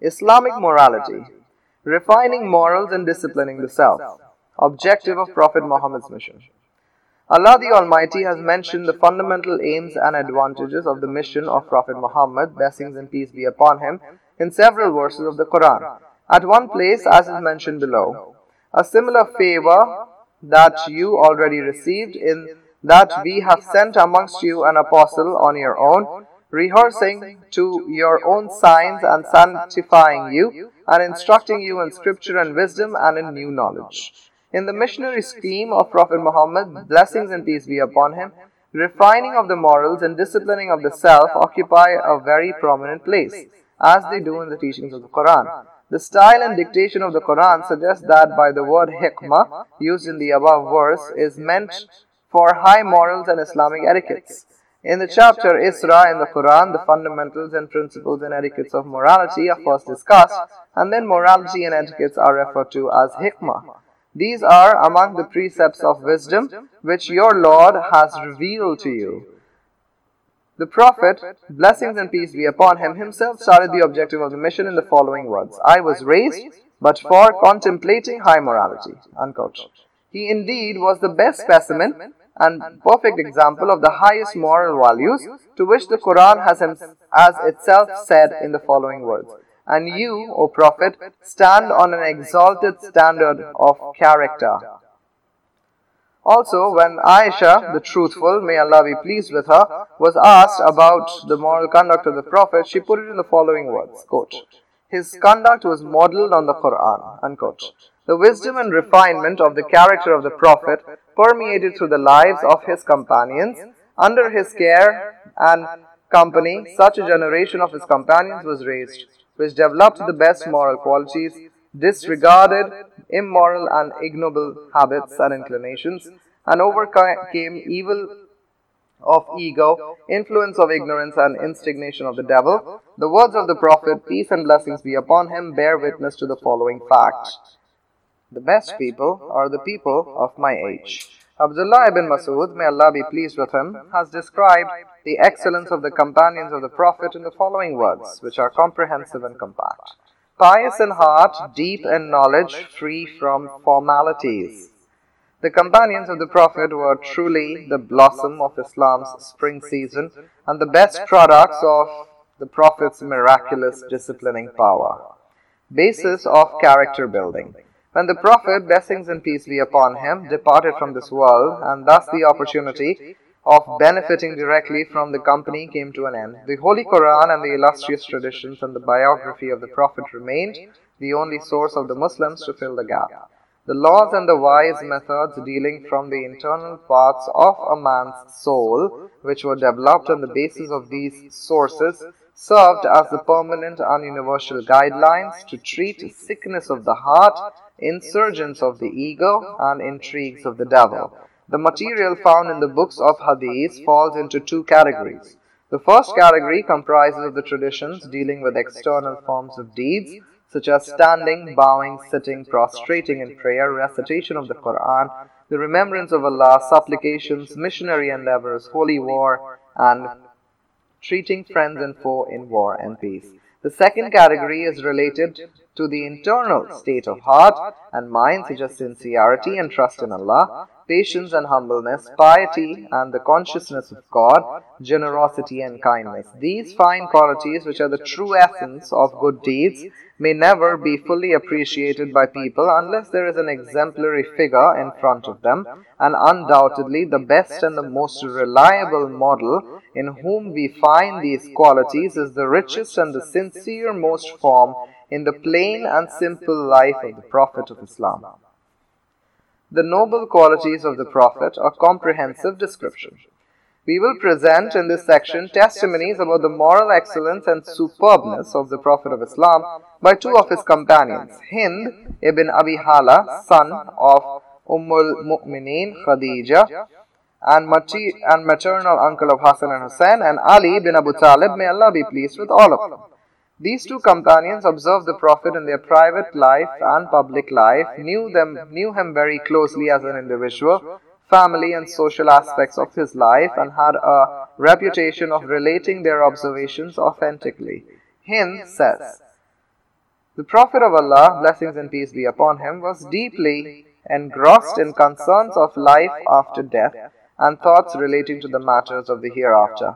Islamic morality, refining morals and disciplining the self, objective of Prophet Muhammad's mission. Allah the Almighty has mentioned the fundamental aims and advantages of the mission of Prophet Muhammad, blessings and peace be upon him, in several verses of the Quran. At one place, as is mentioned below, a similar favor that you already received in that we have sent amongst you an apostle on your own, rehearsing to your own signs and sanctifying you, and instructing you in scripture and wisdom and in new knowledge. In the missionary scheme of Prophet Muhammad, blessings and peace be upon him, refining of the morals and disciplining of the self occupy a very prominent place, as they do in the teachings of the Quran. The style and dictation of the Quran suggests that by the word hikmah used in the above verse is meant for high morals and Islamic etiquettes. In the chapter Isra in the Quran, the fundamentals and principles and etiquettes of morality are first discussed, and then morality and etiquettes are referred to as hikmah. These are among the precepts of wisdom which your Lord has revealed to you. The Prophet, blessings and peace be upon him, himself started the objective of the mission in the following words I was raised but for contemplating high morality. Unquote. He indeed was the best specimen and perfect example of the highest moral values to which the Quran has, as itself said in the following words and you, O Prophet, stand on an exalted standard of character. Also, when Aisha, the truthful, may Allah be pleased with her, was asked about the moral conduct of the Prophet, she put it in the following words, quote, His conduct was modeled on the Quran, unquote. The wisdom and refinement of the character of the Prophet permeated through the lives of his companions. Under his care and company, such a generation of his companions was raised which developed the best moral qualities, disregarded immoral and ignoble habits and inclinations, and overcame evil of ego, influence of ignorance, and instigation of the devil. The words of the Prophet, peace and blessings be upon him, bear witness to the following fact. The best people are the people of my age. Abdullah ibn Masud, may Allah be pleased with him, has described the excellence of the companions of the Prophet in the following words, which are comprehensive and compact. Pious in heart, deep in knowledge, free from formalities. The companions of the Prophet were truly the blossom of Islam's spring season and the best products of the Prophet's miraculous disciplining power. Basis of character building. When the Prophet, blessings and peace be upon him, departed from this world, and thus the opportunity of benefiting directly from the company came to an end, the Holy Quran and the illustrious traditions and the biography of the Prophet remained the only source of the Muslims to fill the gap. The laws and the wise methods dealing from the internal parts of a man's soul, which were developed on the basis of these sources, served as the permanent and universal guidelines to treat sickness of the heart insurgence of the ego, and intrigues of the devil. The material found in the books of Hadith falls into two categories. The first category comprises of the traditions dealing with external forms of deeds, such as standing, bowing, sitting, prostrating in prayer, recitation of the Quran, the remembrance of Allah, supplications, missionary endeavors, holy war, and treating friends and foe in war and peace. The second category is related to the internal state of heart and mind, such as sincerity and trust in Allah, patience and humbleness, piety and the consciousness of God, generosity and kindness. These fine qualities, which are the true essence of good deeds, may never be fully appreciated by people unless there is an exemplary figure in front of them, and undoubtedly the best and the most reliable model in whom we find these qualities is the richest and the sincere most form in the plain and simple life of the Prophet of Islam. The noble qualities of the Prophet are comprehensive description. We will present in this section testimonies about the moral excellence and superbness of the Prophet of Islam by two of his companions, Hind ibn Abi Hala, son of Ummul Mu'mineen Khadija, and, mati- and maternal uncle of Hassan and Hussein, and Ali bin Abu Talib, may Allah be pleased with all of them. These two companions observed the Prophet in their private life and public life, knew them knew him very closely as an individual, family and social aspects of his life, and had a reputation of relating their observations authentically. Hind says, The Prophet of Allah, blessings and peace be upon him, was deeply engrossed in concerns of life after death and thoughts relating to the matters of the hereafter.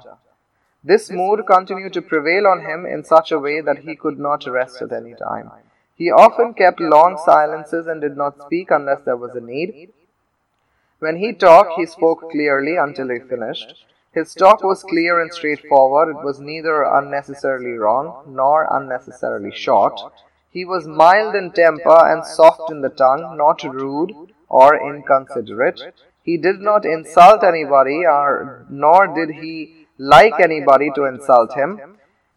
This mood continued to prevail on him in such a way that he could not rest at any time. He often kept long silences and did not speak unless there was a need. When he talked, he spoke clearly until he finished. His talk was clear and straightforward. It was neither unnecessarily wrong nor unnecessarily short. He was mild in temper and soft in the tongue, not rude or inconsiderate. He did not insult anybody, or, nor did he like anybody to insult him.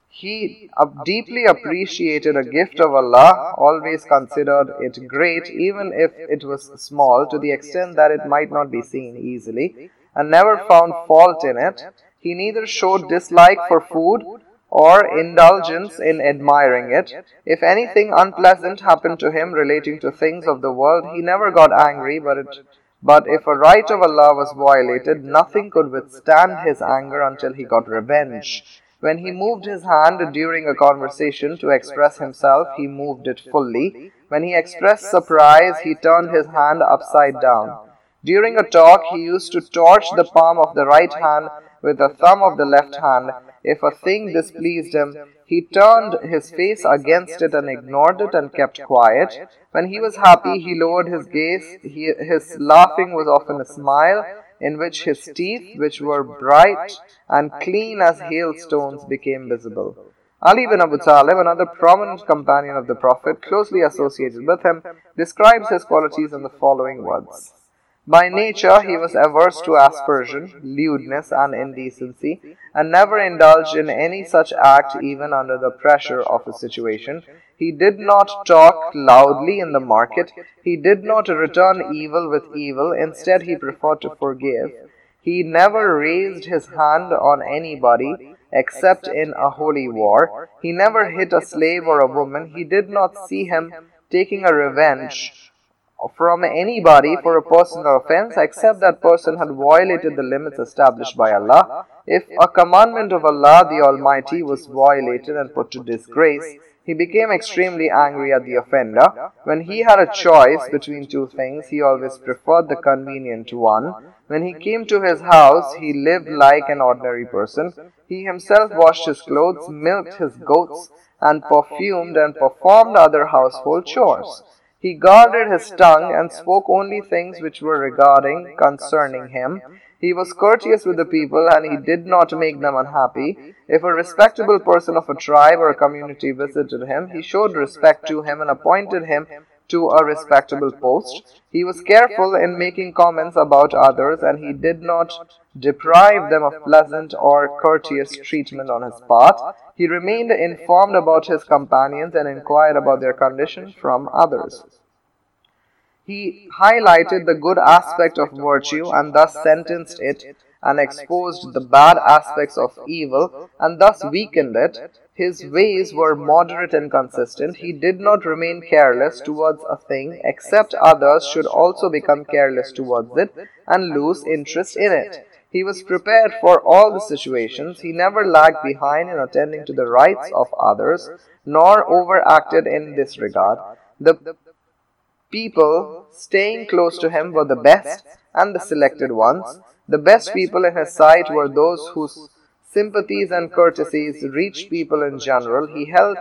He deeply appreciated a gift of Allah, always considered it great, even if it was small, to the extent that it might not be seen easily, and never found fault in it. He neither showed dislike for food or indulgence in admiring it. If anything unpleasant happened to him relating to things of the world, he never got angry, but it but if a right of Allah was violated, nothing could withstand his anger until he got revenge. When he moved his hand during a conversation to express himself, he moved it fully. When he expressed surprise, he turned his hand upside down. During a talk, he used to torch the palm of the right hand with the thumb of the left hand if a thing displeased him, he turned his face against it and ignored it and kept quiet. When he was happy, he lowered his gaze. He, his laughing was often a smile in which his teeth, which were bright and clean as hailstones, became visible. Ali bin Abu Talib, another prominent companion of the Prophet, closely associated with him, describes his qualities in the following words. By nature, he was averse to aspersion, lewdness, and indecency, and never indulged in any such act even under the pressure of a situation. He did not talk loudly in the market. He did not return evil with evil. Instead, he preferred to forgive. He never raised his hand on anybody except in a holy war. He never hit a slave or a woman. He did not see him taking a revenge from anybody for a personal offense except that person had violated the limits established by Allah. If a commandment of Allah the Almighty was violated and put to disgrace, he became extremely angry at the offender. When he had a choice between two things, he always preferred the convenient one. When he came to his house, he lived like an ordinary person. He himself washed his clothes, milked his goats, and perfumed and performed other household chores. He guarded his tongue and spoke only things which were regarding concerning him. He was courteous with the people and he did not make them unhappy. If a respectable person of a tribe or a community visited him, he showed respect to him and appointed him to a respectable post. He was careful in making comments about others and he did not deprive them of pleasant or courteous treatment on his part. He remained informed about his companions and inquired about their condition from others. He highlighted the good aspect of virtue and thus sentenced it and exposed the bad aspects of evil and thus weakened it. His ways were moderate and consistent. He did not remain careless towards a thing except others should also become careless towards it and lose interest in it. He was prepared for all the situations. He never lagged behind in attending to the rights of others, nor overacted in this regard. The people staying close to him were the best and the selected ones. The best people in his sight were those whose sympathies and courtesies reached people in general. He held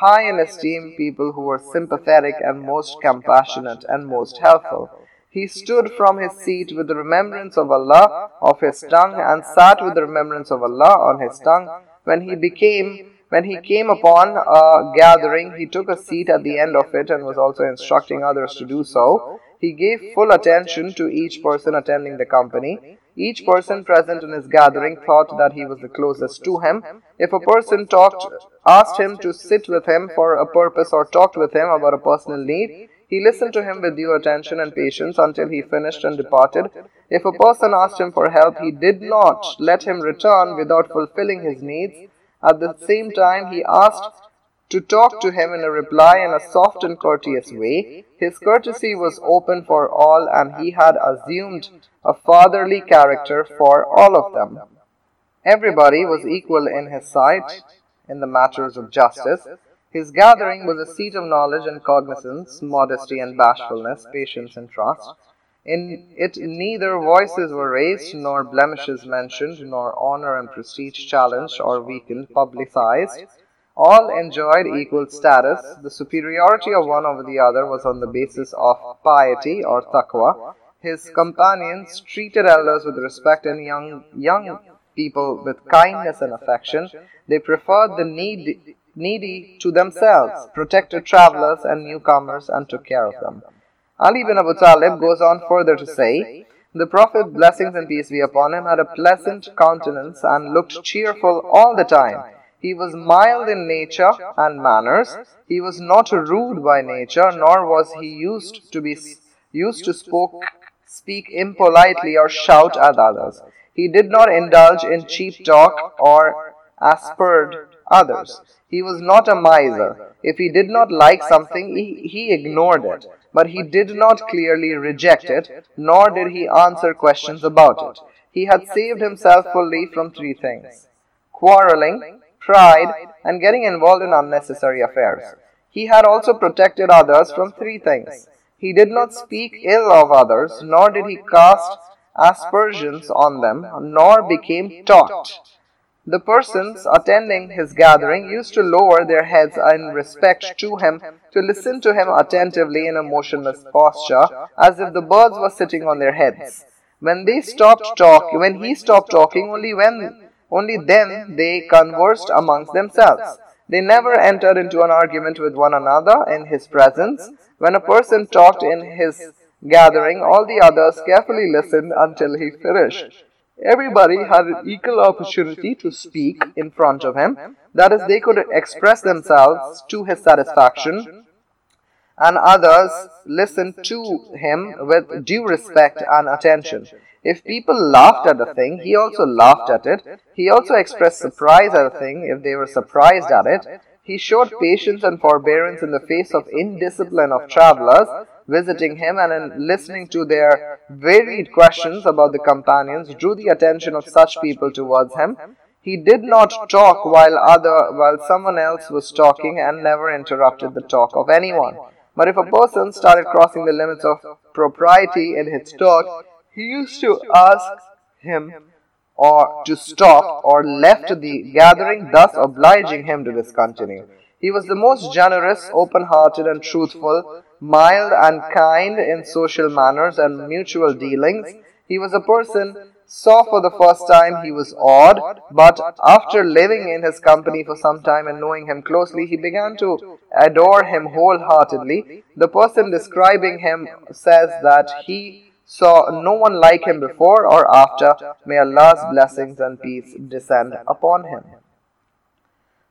high in esteem people who were sympathetic and most compassionate and most helpful. He stood from his seat with the remembrance of Allah of his tongue and sat with the remembrance of Allah on his tongue. When he became when he came upon a gathering, he took a seat at the end of it and was also instructing others to do so. He gave full attention to each person attending the company. Each person present in his gathering thought that he was the closest to him. If a person talked, asked him to sit with him for a purpose or talked with him about a personal need, he listened to him with due attention and patience until he finished and departed. If a person asked him for help, he did not let him return without fulfilling his needs. At the same time, he asked to talk to him in a reply in a soft and courteous way. His courtesy was open for all, and he had assumed a fatherly character for all of them. Everybody was equal in his sight in the matters of justice. His gathering was a seat of knowledge and cognizance, modesty and bashfulness, patience and trust. In it neither voices were raised, nor blemishes mentioned, nor honor and prestige challenged or weakened, publicized. All enjoyed equal status. The superiority of one over the other was on the basis of piety or taqwa. His companions treated elders with respect and young, young people with kindness and affection. They preferred the need, needy to themselves, protected travelers and newcomers, and took care of them. Ali bin Abu Talib goes on further to say, The Prophet, blessings and peace be upon him, had a pleasant countenance and looked cheerful all the time. He was mild in nature and manners. He was not rude by nature, nor was he used to be used to spoke, speak impolitely or shout at others. He did not indulge in cheap talk or aspered others. He was not a miser. If he did not like something, he, he ignored it but he did not clearly reject it, nor did he answer questions about it. He had saved himself fully from three things quarreling, pride, and getting involved in unnecessary affairs. He had also protected others from three things. He did not speak ill of others, nor did he cast aspersions on them, nor became taught. The persons attending his gathering used to lower their heads in respect to him, to listen to him attentively in a motionless posture, as if the birds were sitting on their heads. When they stopped talking, when he stopped talking, only when, only then they conversed amongst themselves. They never entered into an argument with one another in his presence. When a person talked in his gathering, all the others carefully listened until he finished. Everybody had an equal opportunity to speak in front of him. That is, they could express themselves to his satisfaction, and others listened to him with due respect and attention. If people laughed at a thing, he also laughed at it. He also expressed surprise at a thing if they were surprised at it. He showed patience and forbearance in the face of indiscipline of travelers visiting him and in listening to their varied questions about the companions drew the attention of such people towards him. He did not talk while other while someone else was talking and never interrupted the talk of anyone. But if a person started crossing the limits of propriety in his talk, he used to ask him or to stop or left the gathering, thus obliging him to discontinue. He was the most generous, open-hearted and truthful, mild and kind in social manners and mutual dealings. He was a person saw for the first time he was odd, but after living in his company for some time and knowing him closely, he began to adore him wholeheartedly. The person describing him says that he saw no one like him before or after. May Allah's blessings and peace descend upon him.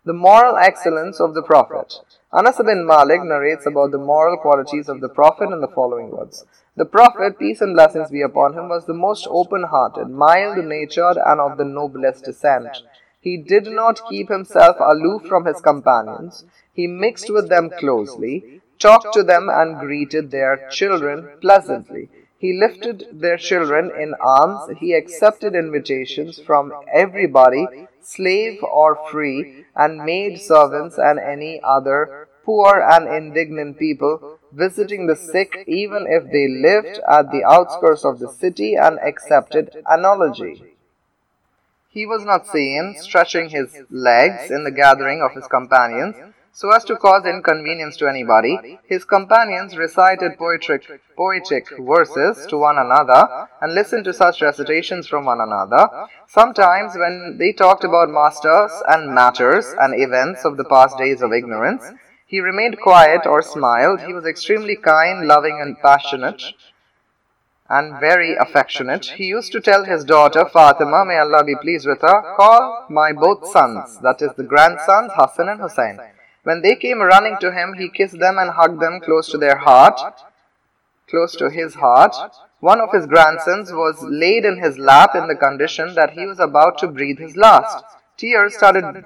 The moral excellence of the Prophet. Anas bin Malik narrates about the moral qualities of the Prophet in the following words. The Prophet, peace and blessings be upon him, was the most open-hearted, mild-natured, and of the noblest descent. He did not keep himself aloof from his companions. He mixed with them closely, talked to them, and greeted their children pleasantly. He lifted their children in arms. He accepted invitations from everybody, slave or free, and maid servants and any other poor and indignant people, visiting the sick even if they lived at the outskirts of the city and accepted analogy. He was not seen stretching his legs in the gathering of his companions, so as to cause inconvenience to anybody, his companions recited poetic, poetic verses to one another and listened to such recitations from one another. Sometimes, when they talked about masters and matters and events of the past days of ignorance, he remained quiet or smiled. He was extremely kind, loving, and passionate and very affectionate. He used to tell his daughter Fatima, may Allah be pleased with her, call my both sons, that is the grandsons Hassan and Hussein. When they came running to him, he kissed them and hugged them close to their heart, close to his heart. One of his grandsons was laid in his lap in the condition that he was about to breathe his last. Tears started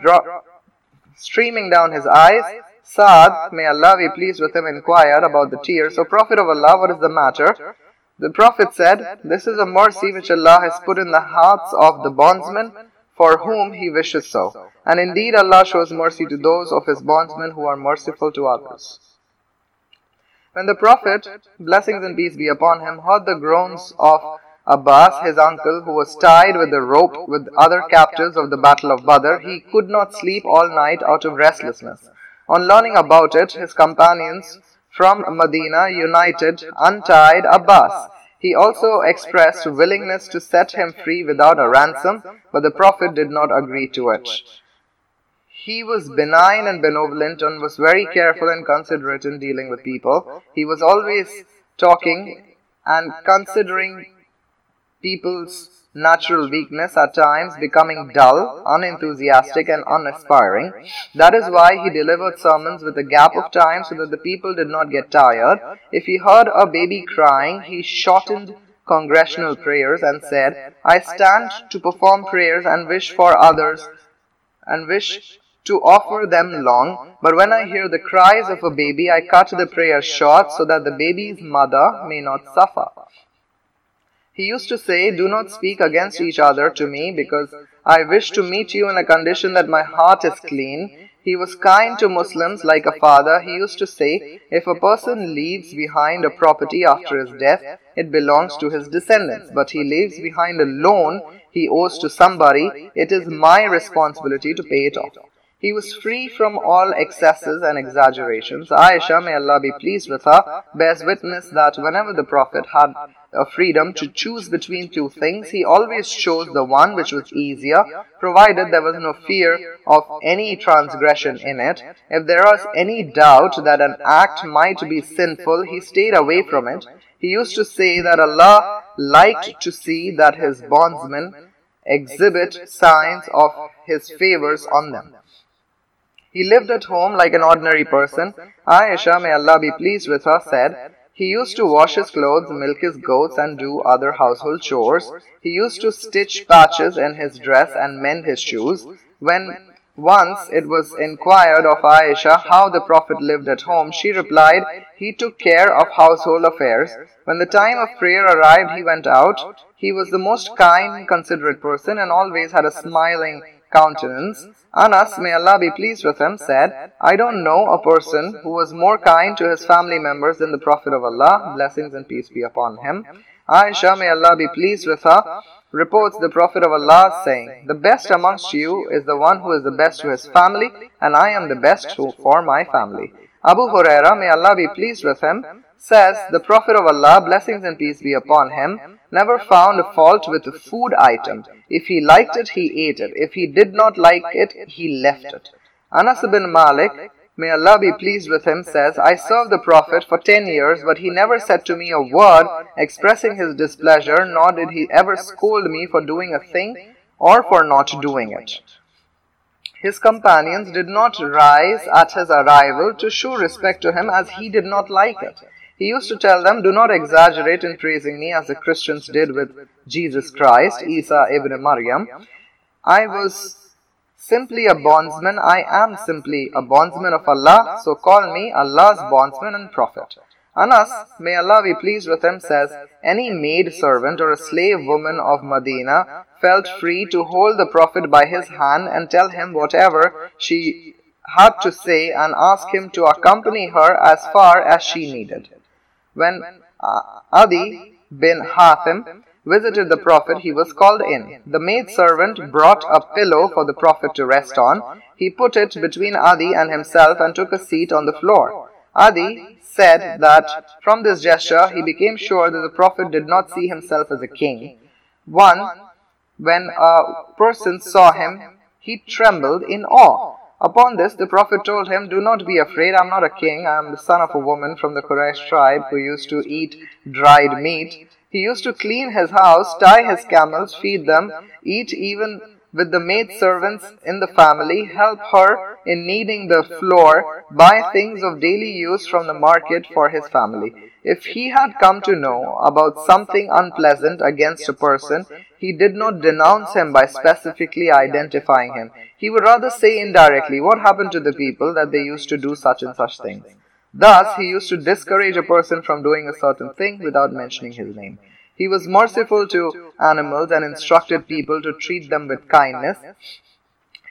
streaming down his eyes. Saad, may Allah be pleased with him, inquired about the tears. O Prophet of Allah, what is the matter? The Prophet said, This is a mercy which Allah has put in the hearts of the bondsmen for whom He wishes so. And indeed Allah shows mercy to those of His bondsmen who are merciful to others. When the Prophet, blessings and peace be upon him, heard the groans of Abbas, his uncle, who was tied with a rope with other captives of the Battle of Badr, he could not sleep all night out of restlessness. On learning about it, his companions from Medina united, untied Abbas. He also expressed willingness to set him free without a ransom, but the Prophet did not agree to it. He was benign and benevolent and was very careful and considerate in dealing with people. He was always talking and considering people's natural weakness at times becoming dull, unenthusiastic, and unaspiring. That is why he delivered sermons with a gap of time so that the people did not get tired. If he heard a baby crying, he shortened congregational prayers and said, I stand to perform prayers and wish for others and wish to offer them long, but when I hear the cries of a baby, I cut the prayer short so that the baby's mother may not suffer. He used to say, Do not speak against each other to me, because I wish to meet you in a condition that my heart is clean. He was kind to Muslims like a father. He used to say, If a person leaves behind a property after his death, it belongs to his descendants. But he leaves behind a loan he owes to somebody, it is my responsibility to pay it off. He was free from all excesses and exaggerations. Aisha, may Allah be pleased with her, bears witness that whenever the Prophet had a freedom to choose between two things, he always chose the one which was easier, provided there was no fear of any transgression in it. If there was any doubt that an act might be sinful, he stayed away from it. He used to say that Allah liked to see that his bondsmen exhibit signs of his favors on them. He lived at home like an ordinary person. Aisha, may Allah be pleased with her, said, he used to wash his clothes, milk his goats, and do other household chores. He used to stitch patches in his dress and mend his shoes. When once it was inquired of Aisha how the Prophet lived at home, she replied, He took care of household affairs. When the time of prayer arrived, he went out. He was the most kind, considerate person and always had a smiling countenance. Anas, may Allah be pleased with him, said, I don't know a person who was more kind to his family members than the Prophet of Allah, blessings and peace be upon him. Aisha, may Allah be pleased with her, reports the Prophet of Allah saying, The best amongst you is the one who is the best to his family, and I am the best for my family. Abu Huraira, may Allah be pleased with him, says, The Prophet of Allah, blessings and peace be upon him, never found a fault with a food item. If he liked it, he ate it. If he did not like it, he left it. Anas bin Malik, may Allah be pleased with him, says, I served the Prophet for ten years, but he never said to me a word expressing his displeasure, nor did he ever scold me for doing a thing or for not doing it. His companions did not rise at his arrival to show respect to him as he did not like it. He used to tell them, Do not exaggerate in praising me as the Christians did with Jesus Christ, Isa ibn Maryam. I was simply a bondsman. I am simply a bondsman of Allah, so call me Allah's bondsman and prophet. Anas, may Allah be pleased with him, says, Any maid servant or a slave woman of Medina felt free to hold the Prophet by his hand and tell him whatever she had to say and ask him to accompany her as far as she needed. When uh, Adi bin Hatim visited the Prophet, he was called in. The maid servant brought a pillow for the Prophet to rest on. He put it between Adi and himself and took a seat on the floor. Adi said that from this gesture he became sure that the Prophet did not see himself as a king. One, when a person saw him, he trembled in awe. Upon this, the Prophet told him, Do not be afraid, I am not a king, I am the son of a woman from the Quraysh tribe who used to eat dried meat. He used to clean his house, tie his camels, feed them, eat even with the maid servants in the family, help her in kneading the floor, buy things of daily use from the market for his family. If he had come to know about something unpleasant against a person, he did not denounce him by specifically identifying him. He would rather say indirectly what happened to the people that they used to do such and such things. Thus, he used to discourage a person from doing a certain thing without mentioning his name. He was merciful to animals and instructed people to treat them with kindness.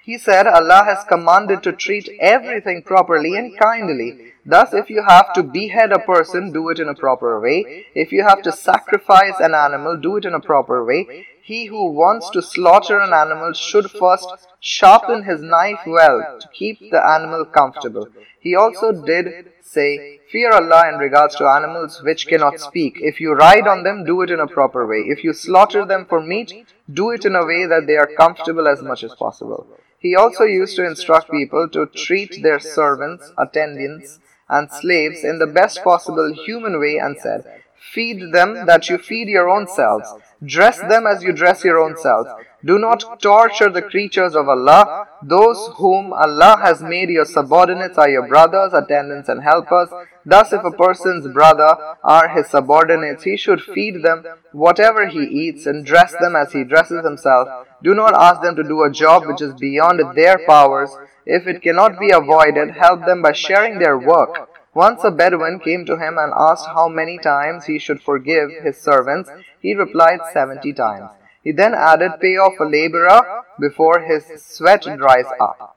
He said Allah has commanded to treat everything properly and kindly. Thus, if you have to behead a person, do it in a proper way. If you have to sacrifice an animal, do it in a proper way. He who wants to slaughter an animal should first sharpen his knife well to keep the animal comfortable. He also did say, Fear Allah in regards to animals which cannot speak. If you ride on them, do it in a proper way. If you slaughter them for meat, do it in a way that they are comfortable as much as possible. He also used to instruct people to treat their servants, attendants, and slaves in the best possible human way and said, Feed them that you feed your own selves. Dress them as you dress your own selves. Do not torture the creatures of Allah. Those whom Allah has made your subordinates are your brothers, attendants, and helpers. Thus, if a person's brother are his subordinates, he should feed them whatever he eats and dress them as he dresses himself. Do not ask them to do a job which is beyond their powers. If it cannot be avoided, help them by sharing their work. Once a Bedouin came to him and asked how many times he should forgive his servants. He replied seventy times. He then added, Pay off a laborer before his sweat dries up.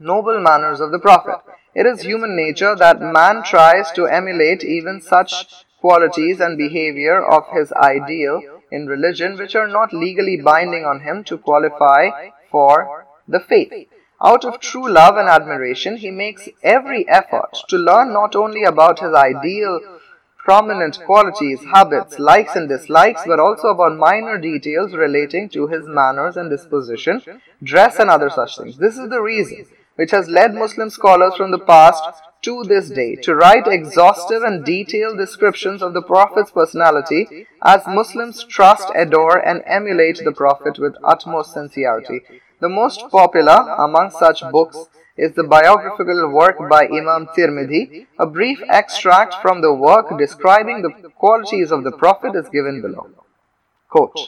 Noble manners of the Prophet. It is human nature that man tries to emulate even such qualities and behavior of his ideal in religion which are not legally binding on him to qualify for the faith. Out of true love and admiration, he makes every effort to learn not only about his ideal prominent qualities, habits, likes and dislikes, but also about minor details relating to his manners and disposition, dress and other such things. This is the reason which has led Muslim scholars from the past to this day to write exhaustive and detailed descriptions of the Prophet's personality as Muslims trust, adore and emulate the Prophet with utmost sincerity. The most popular among such books is the biographical work by Imam Tirmidhi. A brief extract from the work describing the qualities of the Prophet is given below. Quote,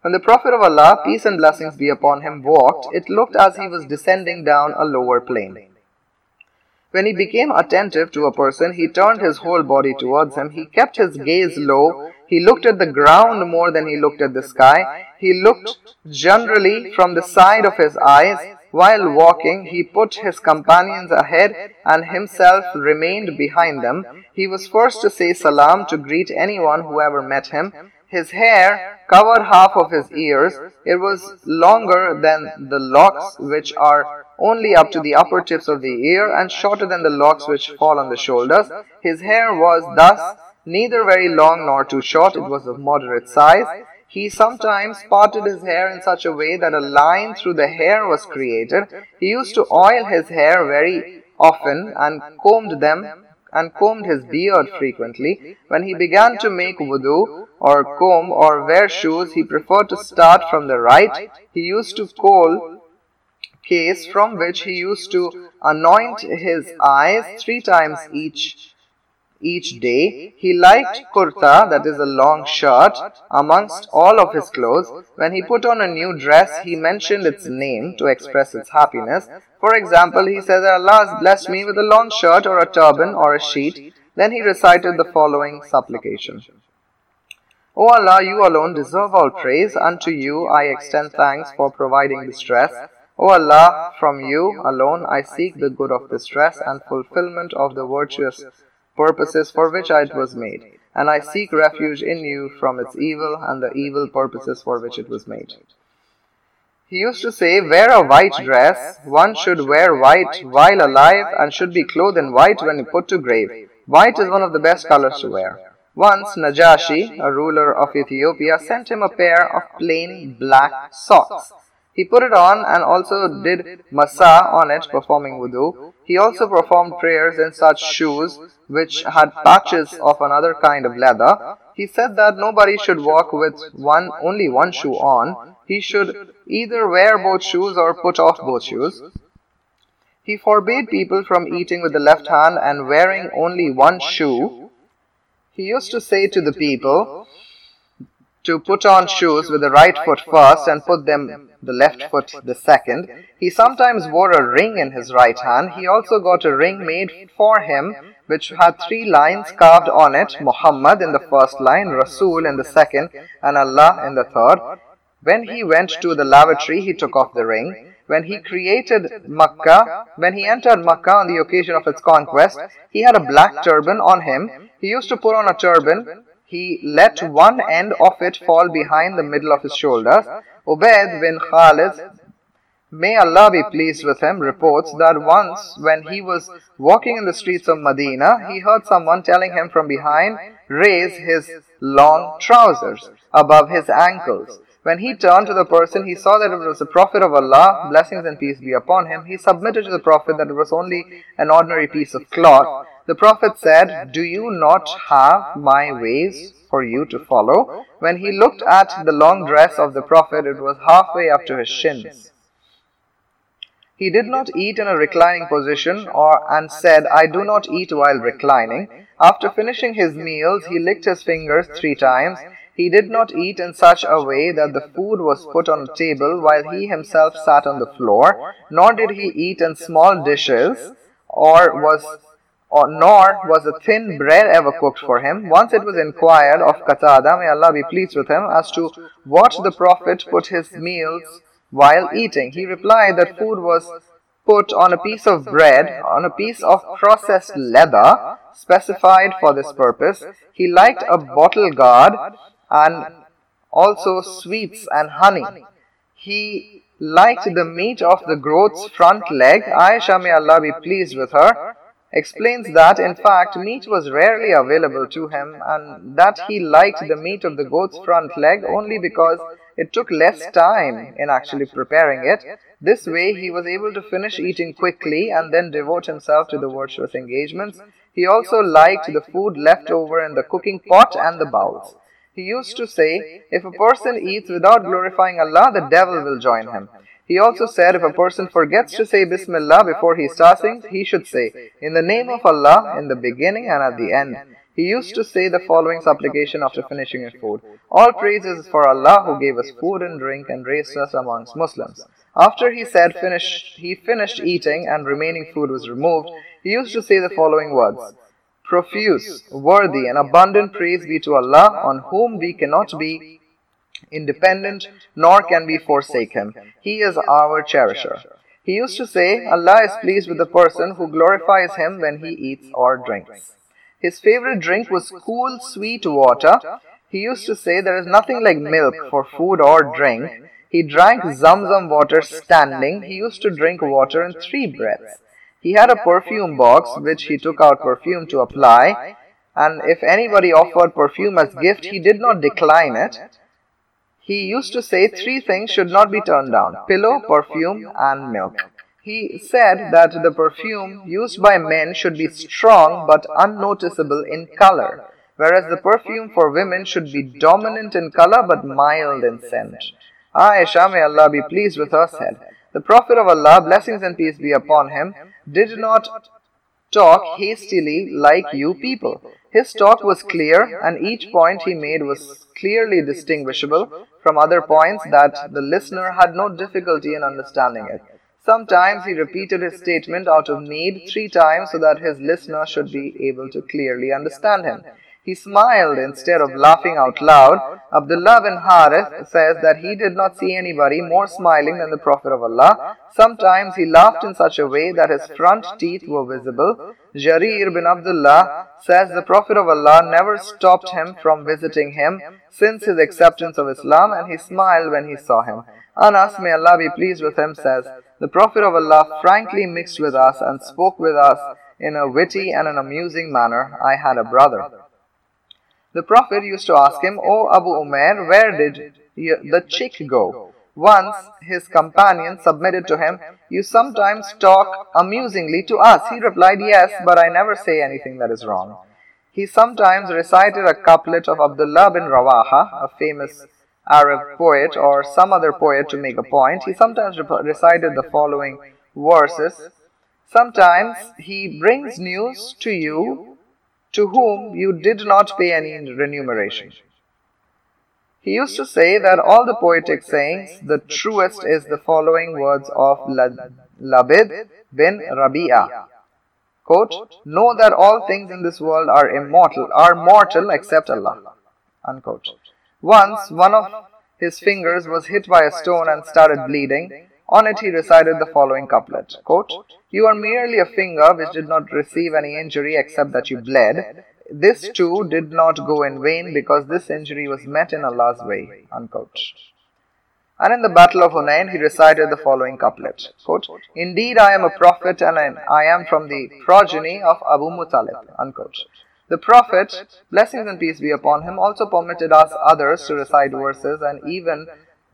when the Prophet of Allah, peace and blessings be upon him, walked, it looked as he was descending down a lower plane. When he became attentive to a person, he turned his whole body towards him. He kept his gaze low. He looked at the ground more than he looked at the sky. He looked generally from the side of his eyes while walking, he put his companions ahead and himself remained behind them. He was first to say salam to greet anyone who ever met him. His hair covered half of his ears. It was longer than the locks which are only up to the upper tips of the ear and shorter than the locks which fall on the shoulders. His hair was thus neither very long nor too short. It was of moderate size. He sometimes parted his hair in such a way that a line through the hair was created. He used to oil his hair very often and combed them and combed his beard frequently. When he began to make wudu or comb or wear shoes, he preferred to start from the right. He used to kohl case from which he used to anoint his eyes three times each each day. He liked kurta, that is a long shirt, amongst all of his clothes. When he put on a new dress, he mentioned its name to express its happiness. For example, he said, Allah has blessed me with a long shirt or a turban or a sheet. Then he recited the following supplication. O Allah, you alone deserve all praise. Unto you I extend thanks for providing this dress. O Allah, from you alone I seek the good of this dress and fulfillment of the virtuous purposes for which it was made, and I seek refuge in you from its evil and the evil purposes for which it was made. He used to say, Wear a white dress, one should wear white while alive and should be clothed in white when put to grave. White is one of the best colors to wear. Once Najashi, a ruler of Ethiopia, sent him a pair of plain black socks. He put it on and also did masa on it, performing wudu. He also performed prayers in such shoes which had patches of another kind of leather. He said that nobody should walk with one only one shoe on. He should either wear both shoes or put off both shoes. He forbade people from eating with the left hand and wearing only one shoe. He used to say to the people to put on shoes with the right foot first and put them the left foot the second. He sometimes wore a ring in his right hand. He also got a ring made for him which had three lines carved on it Muhammad in the first line, Rasul in the second, and Allah in the third. When he went to the lavatory, he took off the ring. When he created Makkah, when he entered Makkah on the occasion of its conquest, he had a black turban on him. He used to put on a turban. He let one end of it fall behind the middle of his shoulders. Ubaid bin Khalid, may Allah be pleased with him, reports that once when he was walking in the streets of Medina, he heard someone telling him from behind, raise his long trousers above his ankles. When he turned to the person, he saw that it was the Prophet of Allah, blessings and peace be upon him. He submitted to the Prophet that it was only an ordinary piece of cloth. The Prophet said, Do you not have my ways for you to follow? When he looked at the long dress of the Prophet, it was halfway up to his shins. He did not eat in a reclining position or and said, I do not eat while reclining. After finishing his meals, he licked his fingers three times. He did not eat in such a way that the food was put on a table while he himself sat on the floor, nor did he eat in small dishes, or was or nor was a thin bread ever cooked for him. Once it was inquired of Qatada, may Allah be pleased with him, as to what the Prophet put his meals while eating. He replied that food was put on a piece of bread, on a piece of processed leather, specified for this purpose. He liked a bottle gourd and also sweets and honey. He liked the meat of the goat's front leg. Aisha, may Allah be pleased with her, explains that in fact meat was rarely available to him and that he liked the meat of the goat's front leg only because it took less time in actually preparing it. This way he was able to finish eating quickly and then devote himself to the virtuous engagements. He also liked the food left over in the cooking pot and the bowls. He used to say, if a person eats without glorifying Allah, the devil will join him. He also said if a person forgets to say Bismillah before he starts things, he should say, In the name of Allah, in the beginning and at the end. He used to say the following supplication after finishing his food. All praises for Allah who gave us food and drink and raised us amongst Muslims. After he said finish, he finished eating and remaining food was removed, he used to say the following words profuse, worthy, and abundant praise be to Allah, on whom we cannot be independent, nor can we forsake him. He is our cherisher. He used to say, Allah is pleased with the person who glorifies him when he eats or drinks. His favorite drink was cool, sweet water. He used to say there is nothing like milk for food or drink. He drank Zamzam water standing. He used to drink water in three breaths. He had a perfume box which he took out perfume to apply, and if anybody offered perfume as gift, he did not decline it. He used to say three things should not be turned down pillow, perfume, and milk. He said that the perfume used by men should be strong but unnoticeable in color, whereas the perfume for women should be dominant in color but mild in scent. Aisha, ah, ah, may Allah be pleased with her, said, The Prophet of Allah, blessings and peace be upon him, did not talk hastily like you people. His talk was clear, and each point he made was clearly distinguishable from other points that the listener had no difficulty in understanding it. Sometimes he repeated his statement out of need three times so that his listener should be able to clearly understand him. He smiled instead of laughing out loud. Abdullah bin Harith says that he did not see anybody more smiling than the Prophet of Allah. Sometimes he laughed in such a way that his front teeth were visible. Jarir bin Abdullah says the Prophet of Allah never stopped him from visiting him since his acceptance of Islam and he smiled when he saw him. Anas, may Allah be pleased with him, says, The Prophet of Allah frankly mixed with us and spoke with us in a witty and an amusing manner. I had a brother. The Prophet used to ask him, O Abu Umair, where did the chick go? Once his companion submitted to him, You sometimes talk amusingly to us. He replied, Yes, but I never say anything that is wrong. He sometimes recited a couplet of Abdullah bin Rawaha, a famous Arab poet, or some other poet to make a point. He sometimes recited the following verses. Sometimes he brings news to you to whom you did not pay any remuneration. He used to say that all the poetic sayings, the truest is the following words of Labid bin Rabi'a. Quote, Know that all things in this world are immortal, are mortal except Allah. Unquote. Once, one of his fingers was hit by a stone and started bleeding. On it he recited the following couplet, quote, You are merely a finger which did not receive any injury except that you bled. This too did not go in vain because this injury was met in Allah's way. Unquote. And in the Battle of Hunain, he recited the following couplet quote, Indeed, I am a prophet and I am from the progeny of Abu Muttalib. Unquote. The Prophet, blessings and peace be upon him, also permitted us others to recite verses and even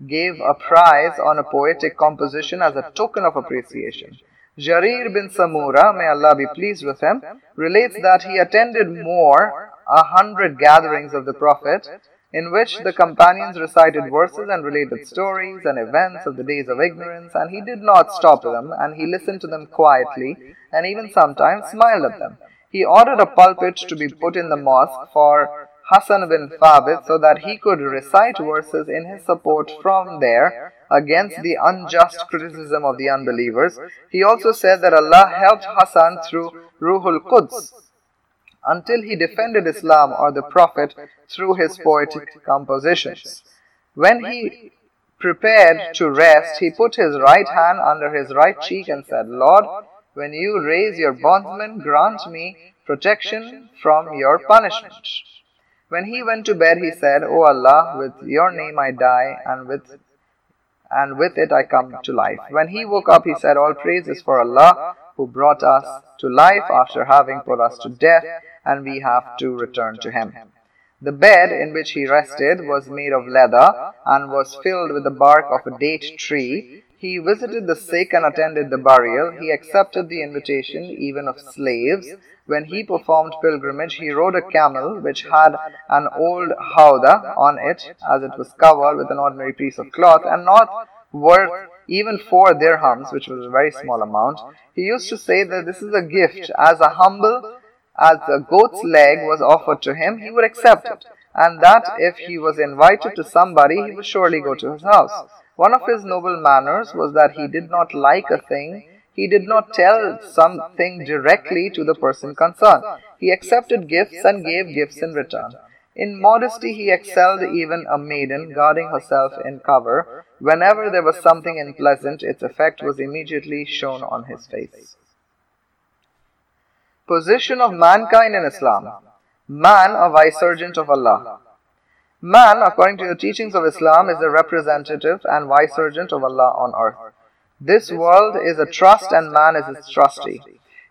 gave a prize on a poetic composition as a token of appreciation. Jarir bin Samura, may Allah be pleased with him, relates that he attended more a hundred gatherings of the Prophet in which the companions recited verses and related stories and events of the days of ignorance, and he did not stop them, and he listened to them quietly, and even sometimes smiled at them. He ordered a pulpit to be put in the mosque for Hassan bin Thabit so that he could recite verses in his support from there against the unjust criticism of the unbelievers. He also said that Allah helped Hassan through Ruhul Quds, until he defended Islam or the Prophet through his poetic compositions. When he prepared to rest, he put his right hand under his right cheek and said, Lord, when you raise your bondsman, grant me protection from your punishment. When he went to bed, he said, O Allah, with your name I die, and with and with it I come to life. When he woke up, he said, All praise is for Allah, who brought us to life after having put us to death and we have to return to him. The bed in which he rested was made of leather and was filled with the bark of a date tree. He visited the sick and attended the burial. He accepted the invitation even of slaves. When he performed pilgrimage, he rode a camel which had an old howdah on it, as it was covered with an ordinary piece of cloth and not worth even four dirhams, which was a very small amount. He used to say that this is a gift. as a humble as a goat's leg was offered to him, he would accept. it, and that if he was invited to somebody, he would surely go to his house. One of his noble manners was that he did not like a thing, he did not tell something directly to the person concerned. He accepted gifts and gave gifts in return. In modesty he excelled even a maiden guarding herself in cover. Whenever there was something unpleasant, its effect was immediately shown on his face. Position of mankind in Islam. Man, a vicegerent of Allah. Man, according to the teachings of Islam, is the representative and vicegerent of Allah on earth. This world is a trust and man is its trustee.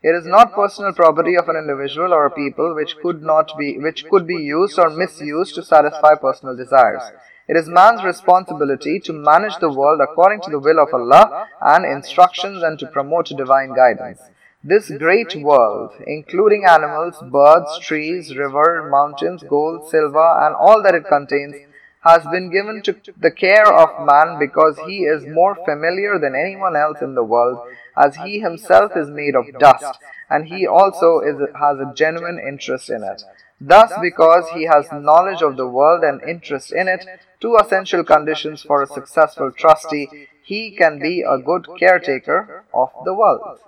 It is not personal property of an individual or a people which could not be which could be used or misused to satisfy personal desires. It is man's responsibility to manage the world according to the will of Allah and instructions and to promote divine guidance. This great world, including animals, birds, trees, river, mountains, gold, silver, and all that it contains, has been given to the care of man because he is more familiar than anyone else in the world, as he himself is made of dust, and he also is, has a genuine interest in it. Thus, because he has knowledge of the world and interest in it, two essential conditions for a successful trustee, he can be a good caretaker of the world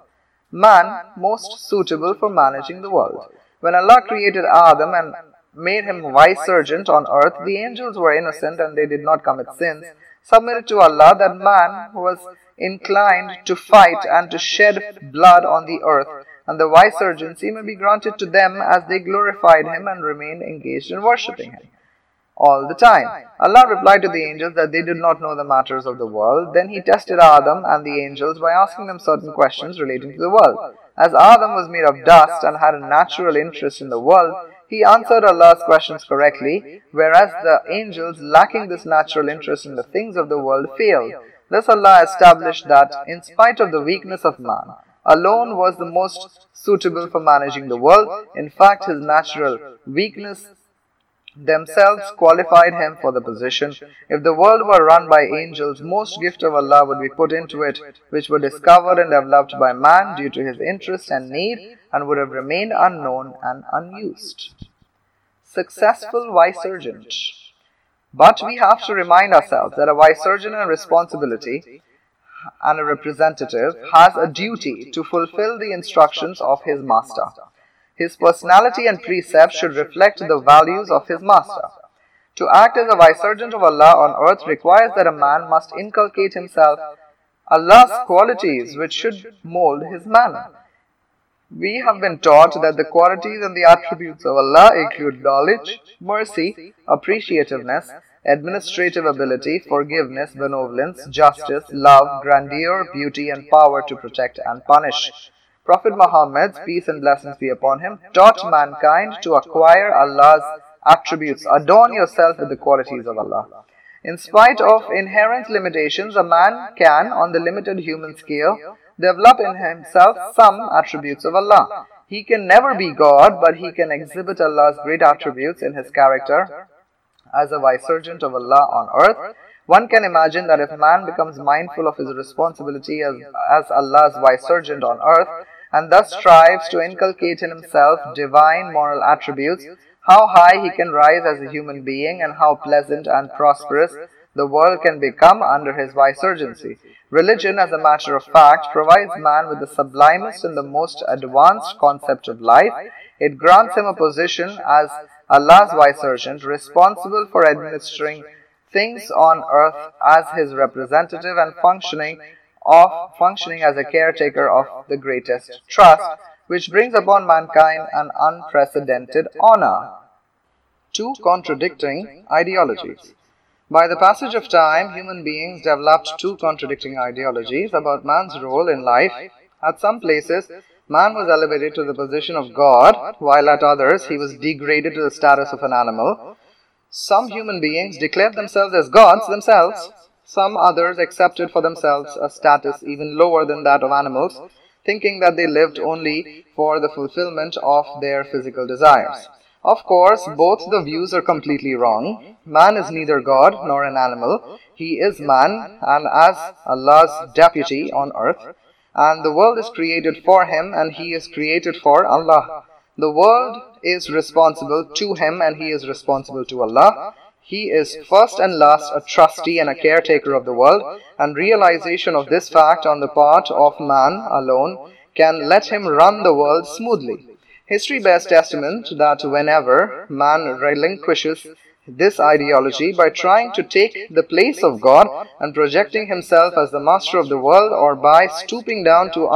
man most suitable for managing the world. When Allah created Adam and made him vicegerent on earth, the angels were innocent and they did not commit sins, submitted to Allah that man who was inclined to fight and to shed blood on the earth, and the vicegerency may be granted to them as they glorified him and remained engaged in worshipping him all the time. Allah replied to the angels that they did not know the matters of the world. Then he tested Adam and the angels by asking them certain questions relating to the world. As Adam was made of dust and had a natural interest in the world, he answered Allah's questions correctly, whereas the angels, lacking this natural interest in the things of the world, failed. Thus Allah established that, in spite of the weakness of man, alone was the most suitable for managing the world. In fact, his natural weakness themselves qualified him for the position. If the world were run by angels, most gift of Allah would be put into it, which were discovered and developed by man due to his interest and need, and would have remained unknown and unused. Successful vicegerent. But we have to remind ourselves that a vicegerent and responsibility and a representative has a duty to fulfill the instructions of his master. His personality and precepts should reflect the values of his master. To act as a vicegerent of Allah on earth requires that a man must inculcate himself Allah's qualities which should mold his manner. We have been taught that the qualities and the attributes of Allah include knowledge, mercy, appreciativeness, administrative ability, forgiveness, benevolence, justice, love, grandeur, beauty, and power to protect and punish. Prophet Muhammad, peace and blessings be upon him, taught mankind to acquire Allah's attributes. Adorn yourself with the qualities of Allah. In spite of inherent limitations, a man can, on the limited human scale, develop in himself some attributes of Allah. He can never be God, but he can exhibit Allah's great attributes in his character as a vicegerent of Allah on earth. One can imagine that if man becomes mindful of his responsibility as, as Allah's vicegerent on earth and thus strives to inculcate in himself divine moral attributes, how high he can rise as a human being and how pleasant and prosperous the world can become under his vicegerency. Religion, as a matter of fact, provides man with the sublimest and the most advanced concept of life. It grants him a position as Allah's vicegerent, responsible for administering things on earth as his representative and functioning of functioning as a caretaker of the greatest trust, which brings upon mankind an unprecedented honor. Two contradicting ideologies. By the passage of time, human beings developed two contradicting ideologies about man's role in life. At some places, man was elevated to the position of God, while at others, he was degraded to the status of an animal. Some human beings declared themselves as gods themselves. Some others accepted for themselves a status even lower than that of animals, thinking that they lived only for the fulfillment of their physical desires. Of course, both the views are completely wrong. Man is neither God nor an animal. He is man and as Allah's deputy on earth. And the world is created for him and he is created for Allah. The world is responsible to him and he is responsible to Allah. He is first and last a trustee and a caretaker of the world, and realization of this fact on the part of man alone can let him run the world smoothly. History bears testament that whenever man relinquishes this ideology by trying to take the place of God and projecting himself as the master of the world or by stooping down to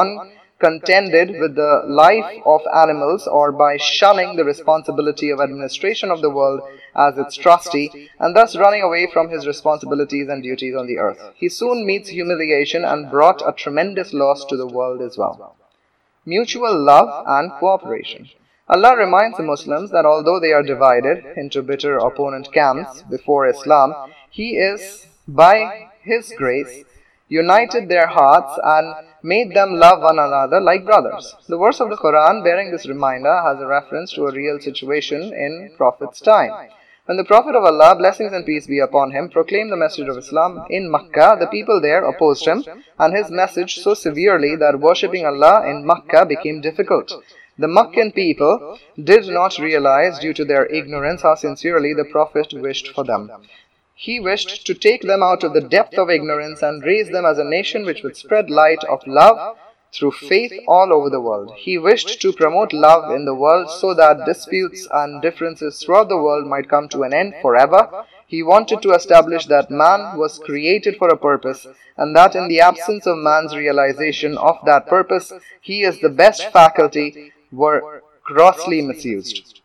uncontended with the life of animals or by shunning the responsibility of administration of the world as its trustee and thus running away from his responsibilities and duties on the earth. He soon meets humiliation and brought a tremendous loss to the world as well mutual love and cooperation. Allah reminds the Muslims that although they are divided into bitter opponent camps before Islam, He is, by His grace, united their hearts and made them love one another like brothers. The verse of the Quran bearing this reminder has a reference to a real situation in Prophet's time. When the Prophet of Allah, blessings and peace be upon him, proclaimed the message of Islam in Makkah, the people there opposed him and his message so severely that worshipping Allah in Makkah became difficult. The Meccan people did not realize, due to their ignorance, how sincerely the Prophet wished for them. He wished to take them out of the depth of ignorance and raise them as a nation which would spread light of love through faith all over the world. He wished to promote love in the world so that disputes and differences throughout the world might come to an end forever. He wanted to establish that man was created for a purpose and that in the absence of man's realization of that purpose, he is the best faculty were grossly misused.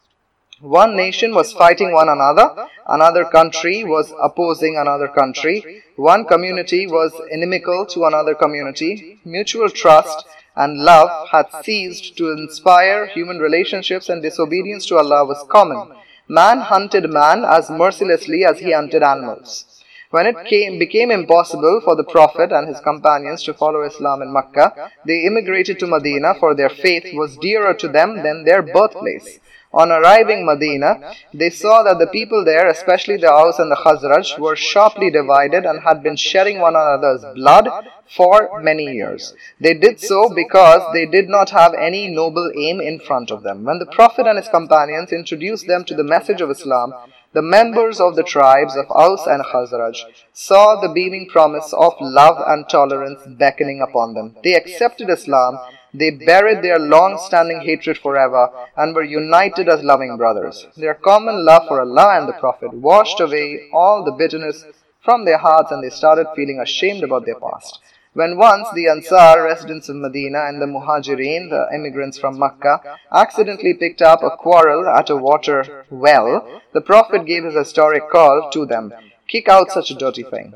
One nation was fighting one another, another country was opposing another country, one community was inimical to another community, mutual trust and love had ceased to inspire human relationships and disobedience to Allah was common. Man hunted man as mercilessly as he hunted animals. When it came, became impossible for the Prophet and his companions to follow Islam in Mecca, they immigrated to Medina for their faith was dearer to them than their birthplace. On arriving Medina, they saw that the people there, especially the Aus and the Khazraj, were sharply divided and had been shedding one another's blood for many years. They did so because they did not have any noble aim in front of them. When the Prophet and his companions introduced them to the message of Islam, the members of the tribes of Aus and Khazraj saw the beaming promise of love and tolerance beckoning upon them. They accepted Islam, they buried their long standing hatred forever, and were united as loving brothers. Their common love for Allah and the Prophet washed away all the bitterness from their hearts, and they started feeling ashamed about their past. When once the Ansar, residents of Medina, and the Muhajirin, the immigrants from Makkah, accidentally picked up a quarrel at a water well, the Prophet gave his historic call to them, kick out such a dirty thing,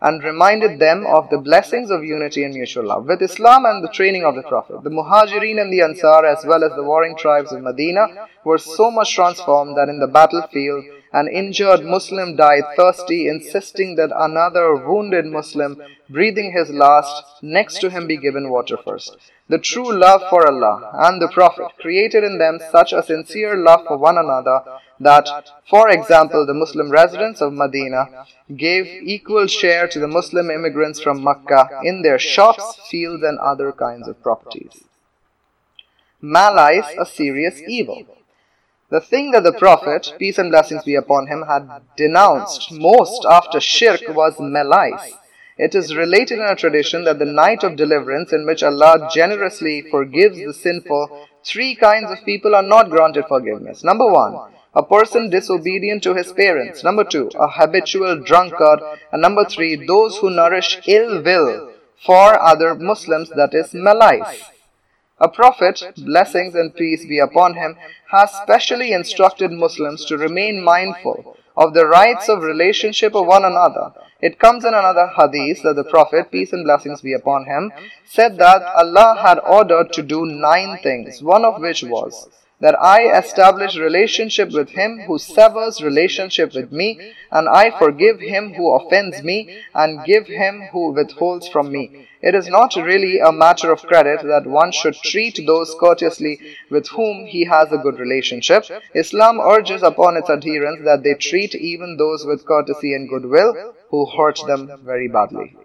and reminded them of the blessings of unity and mutual love. With Islam and the training of the Prophet, the Muhajirin and the Ansar, as well as the warring tribes of Medina, were so much transformed that in the battlefield, an injured Muslim died thirsty, insisting that another wounded Muslim, breathing his last, next to him be given water first. The true love for Allah and the Prophet created in them such a sincere love for one another that, for example, the Muslim residents of Medina gave equal share to the Muslim immigrants from Makkah in their shops, fields, and other kinds of properties. Malice, a serious evil. The thing that the Prophet, peace and blessings be upon him, had denounced most after shirk was malice. It is related in a tradition that the night of deliverance, in which Allah generously forgives the sinful, three kinds of people are not granted forgiveness. Number one, a person disobedient to his parents. Number two, a habitual drunkard. And number three, those who nourish ill will for other Muslims, that is malice. A prophet, blessings and peace be upon him, has specially instructed Muslims to remain mindful of the rights of relationship of one another. It comes in another hadith that the Prophet, peace and blessings be upon him, said that Allah had ordered to do nine things, one of which was that I establish relationship with him who severs relationship with me, and I forgive him who offends me, and give him who withholds from me. It is not really a matter of credit that one should treat those courteously with whom he has a good relationship. Islam urges upon its adherents that they treat even those with courtesy and goodwill who hurt them very badly.